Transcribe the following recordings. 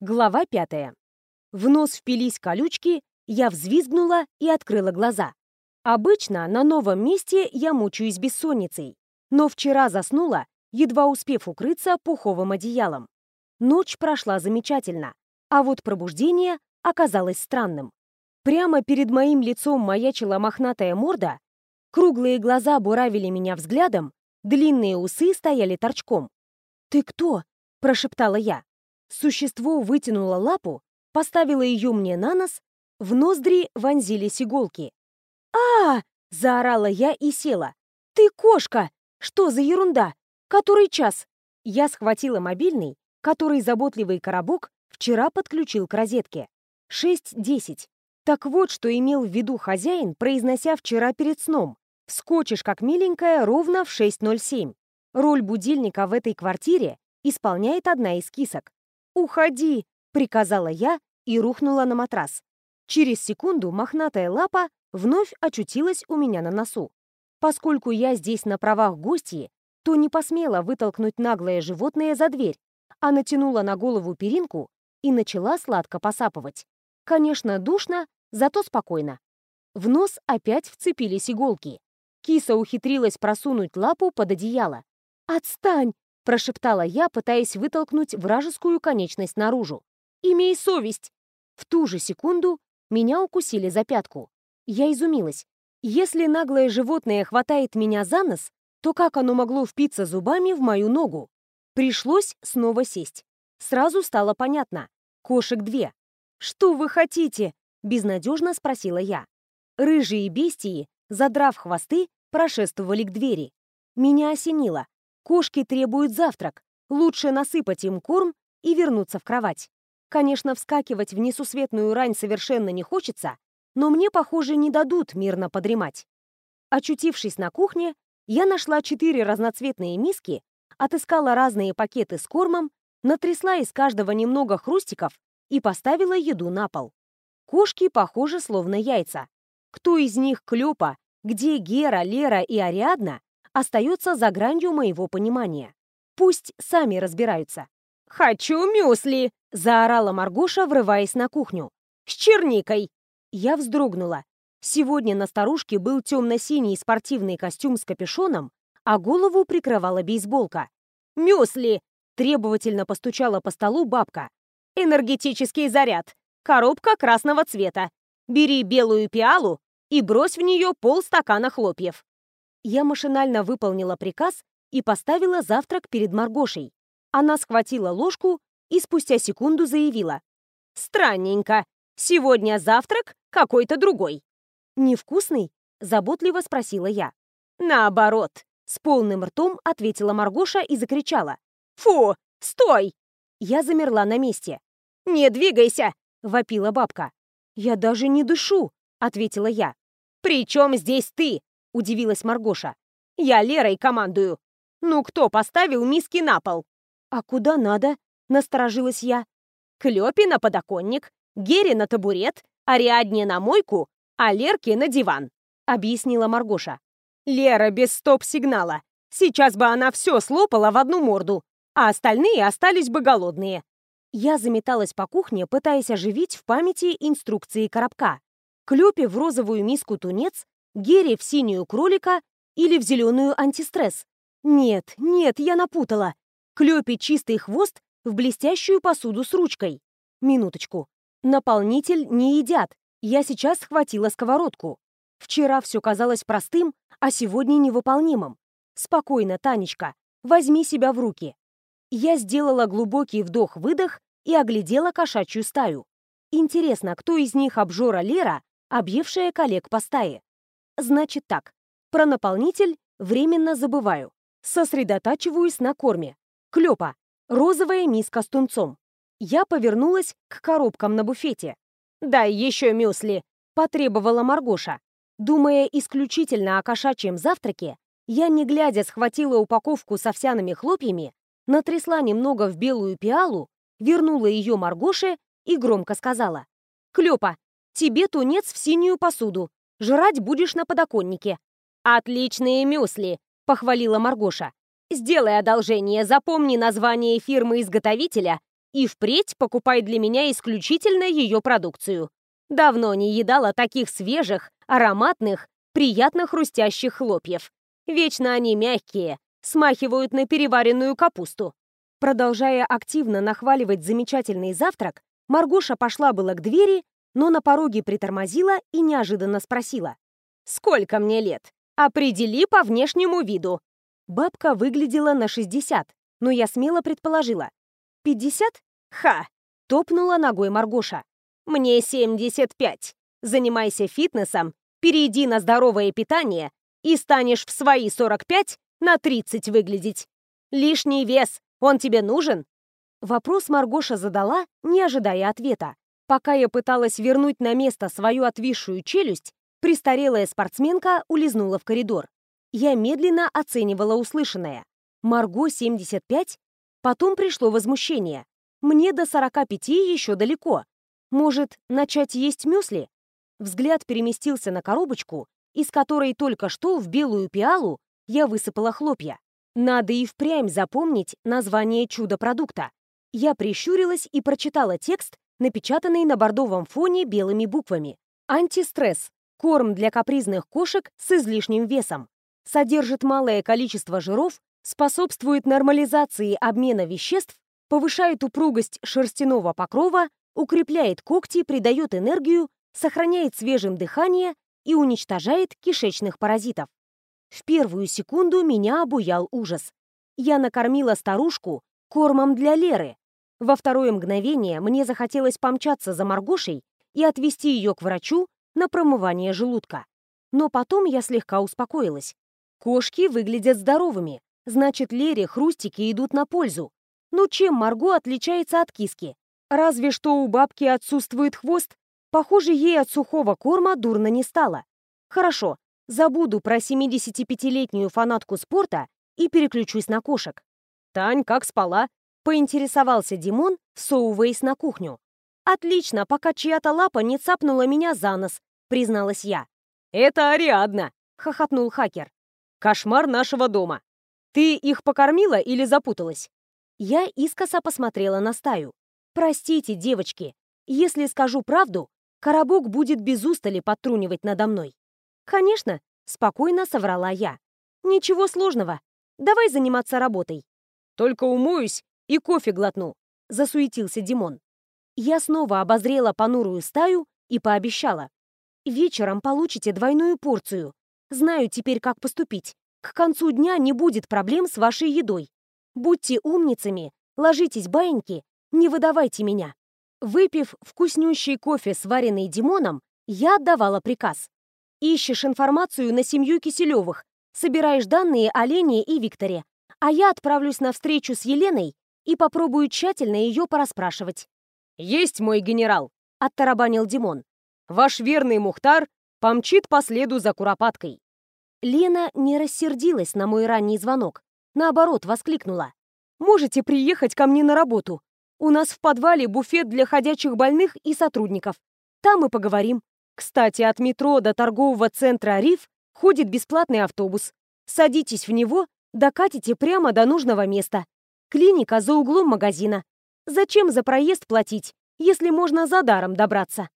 Глава пятая. В нос впились колючки, я взвизгнула и открыла глаза. Обычно на новом месте я мучаюсь бессонницей, но вчера заснула, едва успев укрыться пуховым одеялом. Ночь прошла замечательно, а вот пробуждение оказалось странным. Прямо перед моим лицом маячила мохнатая морда, круглые глаза буравили меня взглядом, длинные усы стояли торчком. «Ты кто?» – прошептала я. Существо вытянуло лапу, поставило ее мне на нос, в ноздри вонзились иголки. а, заорала я и села. «Ты кошка! Что за ерунда? Который час?» Я схватила мобильный, который заботливый коробок вчера подключил к розетке. 6.10. Так вот, что имел в виду хозяин, произнося вчера перед сном. Вскочишь, как миленькая, ровно в 6.07. Роль будильника в этой квартире исполняет одна из кисок. «Уходи!» — приказала я и рухнула на матрас. Через секунду мохнатая лапа вновь очутилась у меня на носу. Поскольку я здесь на правах гостьи, то не посмела вытолкнуть наглое животное за дверь, а натянула на голову перинку и начала сладко посапывать. Конечно, душно, зато спокойно. В нос опять вцепились иголки. Киса ухитрилась просунуть лапу под одеяло. «Отстань!» Прошептала я, пытаясь вытолкнуть вражескую конечность наружу. «Имей совесть!» В ту же секунду меня укусили за пятку. Я изумилась. Если наглое животное хватает меня за нос, то как оно могло впиться зубами в мою ногу? Пришлось снова сесть. Сразу стало понятно. Кошек две. «Что вы хотите?» — безнадежно спросила я. Рыжие бестии, задрав хвосты, прошествовали к двери. Меня осенило. Кошки требуют завтрак. Лучше насыпать им корм и вернуться в кровать. Конечно, вскакивать в несусветную рань совершенно не хочется, но мне, похоже, не дадут мирно подремать. Очутившись на кухне, я нашла четыре разноцветные миски, отыскала разные пакеты с кормом, натрясла из каждого немного хрустиков и поставила еду на пол. Кошки похожи словно яйца. Кто из них Клёпа, где Гера, Лера и Ариадна, остается за гранью моего понимания. Пусть сами разбираются. «Хочу мюсли!» — заорала Маргоша, врываясь на кухню. «С черникой!» Я вздрогнула. Сегодня на старушке был темно-синий спортивный костюм с капюшоном, а голову прикрывала бейсболка. «Мюсли!» — требовательно постучала по столу бабка. «Энергетический заряд. Коробка красного цвета. Бери белую пиалу и брось в нее полстакана хлопьев. Я машинально выполнила приказ и поставила завтрак перед Маргошей. Она схватила ложку и спустя секунду заявила. «Странненько. Сегодня завтрак какой-то другой». «Невкусный?» — заботливо спросила я. «Наоборот», — с полным ртом ответила Маргоша и закричала. «Фу! Стой!» Я замерла на месте. «Не двигайся!» — вопила бабка. «Я даже не дышу!» — ответила я. «При чем здесь ты?» — удивилась Маргоша. «Я Лерой командую. Ну кто поставил миски на пол?» «А куда надо?» — насторожилась я. «Клёпи на подоконник, Гере на табурет, Ариадне на мойку, а Лерке на диван», — объяснила Маргоша. «Лера без стоп-сигнала. Сейчас бы она все слопала в одну морду, а остальные остались бы голодные». Я заметалась по кухне, пытаясь оживить в памяти инструкции коробка. Клёпе в розовую миску тунец, Гере в синюю кролика или в зеленую антистресс. Нет, нет, я напутала. Клёпе чистый хвост в блестящую посуду с ручкой. Минуточку. Наполнитель не едят. Я сейчас схватила сковородку. Вчера все казалось простым, а сегодня невыполнимым. Спокойно, Танечка, возьми себя в руки. Я сделала глубокий вдох-выдох и оглядела кошачью стаю. Интересно, кто из них обжора Лера, объевшая коллег по стае? Значит так, про наполнитель временно забываю. Сосредотачиваюсь на корме. Клёпа. Розовая миска с тунцом. Я повернулась к коробкам на буфете. «Дай еще мюсли!» — потребовала Маргоша. Думая исключительно о кошачьем завтраке, я, не глядя, схватила упаковку с овсяными хлопьями, натрясла немного в белую пиалу, вернула ее Маргоше и громко сказала. «Клёпа, тебе тунец в синюю посуду. Жрать будешь на подоконнике». «Отличные мюсли!» — похвалила Маргоша. «Сделай одолжение, запомни название фирмы-изготовителя И впредь покупай для меня исключительно ее продукцию. Давно не едала таких свежих, ароматных, приятно хрустящих хлопьев. Вечно они мягкие, смахивают на переваренную капусту. Продолжая активно нахваливать замечательный завтрак, Маргоша пошла было к двери, но на пороге притормозила и неожиданно спросила. «Сколько мне лет? Определи по внешнему виду». Бабка выглядела на 60, но я смело предположила. «50? Ха!» — топнула ногой Маргоша. «Мне 75. Занимайся фитнесом, перейди на здоровое питание и станешь в свои 45 на 30 выглядеть. Лишний вес, он тебе нужен?» Вопрос Маргоша задала, не ожидая ответа. Пока я пыталась вернуть на место свою отвисшую челюсть, престарелая спортсменка улизнула в коридор. Я медленно оценивала услышанное. Марго 75? Потом пришло возмущение. Мне до 45 еще далеко. Может, начать есть мюсли? Взгляд переместился на коробочку, из которой только что в белую пиалу я высыпала хлопья. Надо и впрямь запомнить название чудо-продукта. Я прищурилась и прочитала текст, напечатанный на бордовом фоне белыми буквами. Антистресс. Корм для капризных кошек с излишним весом. Содержит малое количество жиров, способствует нормализации обмена веществ, повышает упругость шерстяного покрова, укрепляет когти, придает энергию, сохраняет свежим дыхание и уничтожает кишечных паразитов. В первую секунду меня обуял ужас. Я накормила старушку кормом для Леры. Во второе мгновение мне захотелось помчаться за Маргошей и отвезти ее к врачу на промывание желудка. Но потом я слегка успокоилась. Кошки выглядят здоровыми, значит, Лере хрустики идут на пользу. Ну чем Марго отличается от киски? Разве что у бабки отсутствует хвост. Похоже, ей от сухого корма дурно не стало. Хорошо, забуду про 75-летнюю фанатку спорта и переключусь на кошек. «Тань, как спала?» — поинтересовался Димон, всовываясь на кухню. «Отлично, пока чья-то лапа не цапнула меня за нос», — призналась я. «Это Ариадна», — хохотнул хакер. «Кошмар нашего дома. Ты их покормила или запуталась?» Я искоса посмотрела на стаю. «Простите, девочки, если скажу правду, коробок будет без устали подтрунивать надо мной». «Конечно», — спокойно соврала я. «Ничего сложного. Давай заниматься работой. Только умоюсь и кофе глотну», — засуетился Димон. Я снова обозрела понурую стаю и пообещала. «Вечером получите двойную порцию. Знаю теперь, как поступить. К концу дня не будет проблем с вашей едой. Будьте умницами, ложитесь баиньки, не выдавайте меня». Выпив вкуснющий кофе, сваренный Димоном, я отдавала приказ. «Ищешь информацию на семью Киселевых, собираешь данные о Лене и Викторе, а я отправлюсь на встречу с Еленой и попробую тщательно ее пораспрашивать. «Есть мой генерал!» — оттарабанил Димон. «Ваш верный Мухтар помчит по следу за куропаткой». Лена не рассердилась на мой ранний звонок. Наоборот, воскликнула. «Можете приехать ко мне на работу. У нас в подвале буфет для ходячих больных и сотрудников. Там мы поговорим. Кстати, от метро до торгового центра «Риф» ходит бесплатный автобус. Садитесь в него Докатите прямо до нужного места. Клиника за углом магазина. Зачем за проезд платить, если можно за даром добраться?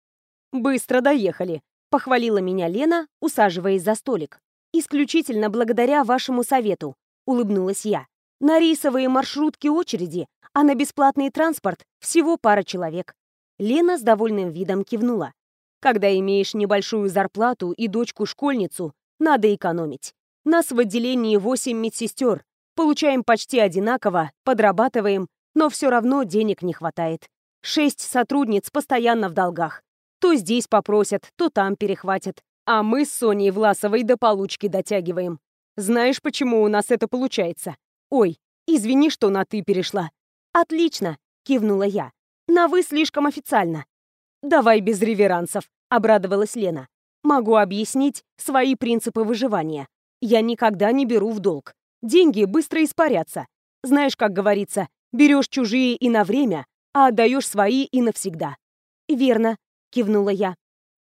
Быстро доехали, похвалила меня Лена, усаживаясь за столик. Исключительно благодаря вашему совету, улыбнулась я. На рейсовые маршрутки очереди, а на бесплатный транспорт всего пара человек. Лена с довольным видом кивнула. Когда имеешь небольшую зарплату и дочку-школьницу, надо экономить. Нас в отделении 8 медсестер. Получаем почти одинаково, подрабатываем, но все равно денег не хватает. Шесть сотрудниц постоянно в долгах. То здесь попросят, то там перехватят. А мы с Соней Власовой до получки дотягиваем. Знаешь, почему у нас это получается? Ой, извини, что на «ты» перешла. Отлично, кивнула я. На «вы» слишком официально. Давай без реверансов, обрадовалась Лена. Могу объяснить свои принципы выживания. Я никогда не беру в долг. Деньги быстро испарятся. Знаешь, как говорится, берешь чужие и на время, а отдаешь свои и навсегда. Верно, кивнула я.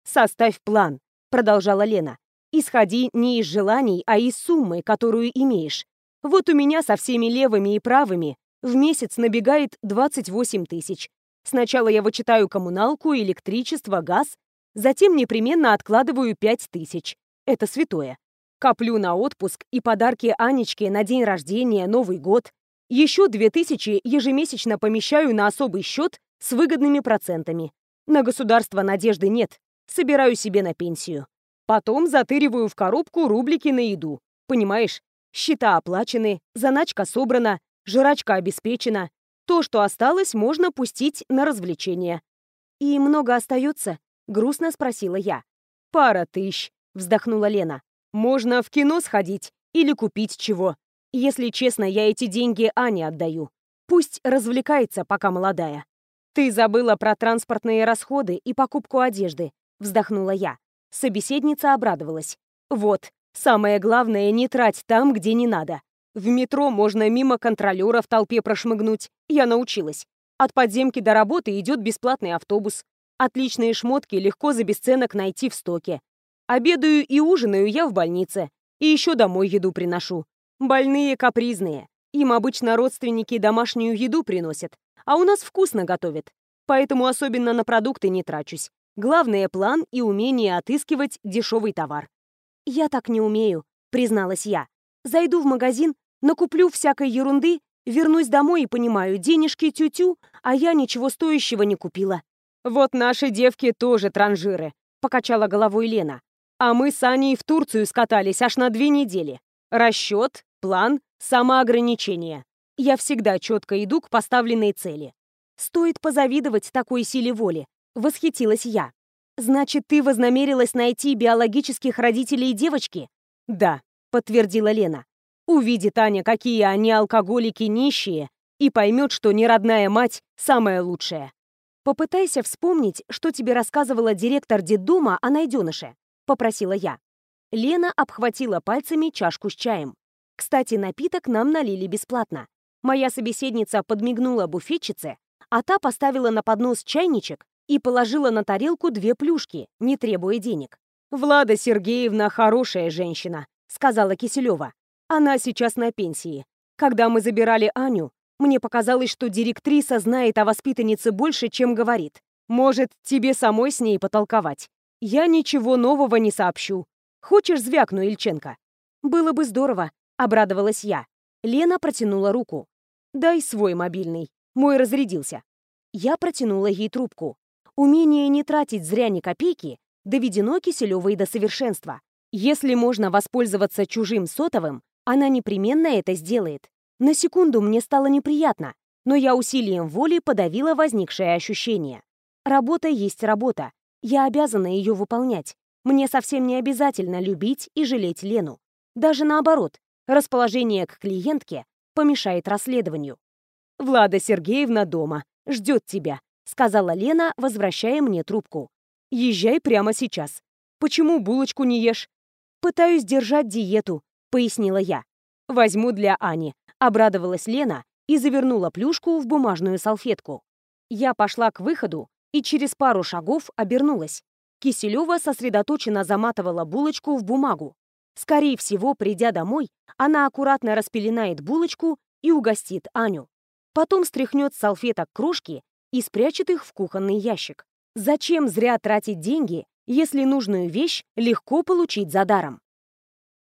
Составь план, продолжала Лена. Исходи не из желаний, а из суммы, которую имеешь. Вот у меня со всеми левыми и правыми В месяц набегает 28 тысяч. Сначала я вычитаю коммуналку, электричество, газ, затем непременно откладываю 5 тысяч. Это святое. Коплю на отпуск и подарки Анечке на день рождения, Новый год. Еще 2000 ежемесячно помещаю на особый счет с выгодными процентами. На государство надежды нет. Собираю себе на пенсию. Потом затыриваю в коробку рублики на еду. Понимаешь? Счета оплачены, заначка собрана, жрачка обеспечена. То, что осталось, можно пустить на развлечения. «И много остается?» — грустно спросила я. «Пара тысяч», — вздохнула Лена. Можно в кино сходить или купить чего. Если честно, я эти деньги Ане отдаю. Пусть развлекается, пока молодая. Ты забыла про транспортные расходы и покупку одежды, вздохнула я. Собеседница обрадовалась. Вот, самое главное, не трать там, где не надо. В метро можно мимо контролера в толпе прошмыгнуть. Я научилась. От подземки до работы идет бесплатный автобус. Отличные шмотки легко за бесценок найти в стоке. Обедаю и ужинаю я в больнице. И еще домой еду приношу. Больные капризные. Им обычно родственники домашнюю еду приносят. А у нас вкусно готовят. Поэтому особенно на продукты не трачусь. Главное — план и умение отыскивать дешевый товар. «Я так не умею», — призналась я. «Зайду в магазин, накуплю всякой ерунды, вернусь домой и понимаю, денежки тю-тю, а я ничего стоящего не купила». «Вот наши девки тоже транжиры», — покачала головой Лена. А мы с Аней в Турцию скатались аж на две недели. Расчет, план, самоограничение. Я всегда четко иду к поставленной цели. Стоит позавидовать такой силе воли. Восхитилась я. Значит, ты вознамерилась найти биологических родителей девочки? Да, подтвердила Лена. Увидит Аня, какие они алкоголики нищие, и поймет, что неродная мать самая лучшая. Попытайся вспомнить, что тебе рассказывала директор детдома о найденыше попросила я. Лена обхватила пальцами чашку с чаем. Кстати, напиток нам налили бесплатно. Моя собеседница подмигнула буфетчице, а та поставила на поднос чайничек и положила на тарелку две плюшки, не требуя денег. «Влада Сергеевна хорошая женщина», — сказала Киселева. «Она сейчас на пенсии. Когда мы забирали Аню, мне показалось, что директриса знает о воспитаннице больше, чем говорит. Может, тебе самой с ней потолковать? Я ничего нового не сообщу. Хочешь, звякну, Ильченко?» «Было бы здорово», — обрадовалась я. Лена протянула руку. «Дай свой мобильный. Мой разрядился». Я протянула ей трубку. Умение не тратить зря ни копейки доведено Киселевой до совершенства. Если можно воспользоваться чужим сотовым, она непременно это сделает. На секунду мне стало неприятно, но я усилием воли подавила возникшее ощущение. Работа есть работа, я обязана ее выполнять. Мне совсем не обязательно любить и жалеть Лену. Даже наоборот, расположение к клиентке помешает расследованию. «Влада Сергеевна дома, ждет тебя», — сказала Лена, возвращая мне трубку. «Езжай прямо сейчас. Почему булочку не ешь?» «Пытаюсь держать диету», — пояснила я. «Возьму для Ани», — обрадовалась Лена и завернула плюшку в бумажную салфетку. Я пошла к выходу, и через пару шагов обернулась. Киселева сосредоточенно заматывала булочку в бумагу. Скорее всего, придя домой, она аккуратно распеленает булочку и угостит Аню. Потом стряхнет с салфеток крошки и спрячет их в кухонный ящик. Зачем зря тратить деньги, если нужную вещь легко получить за даром?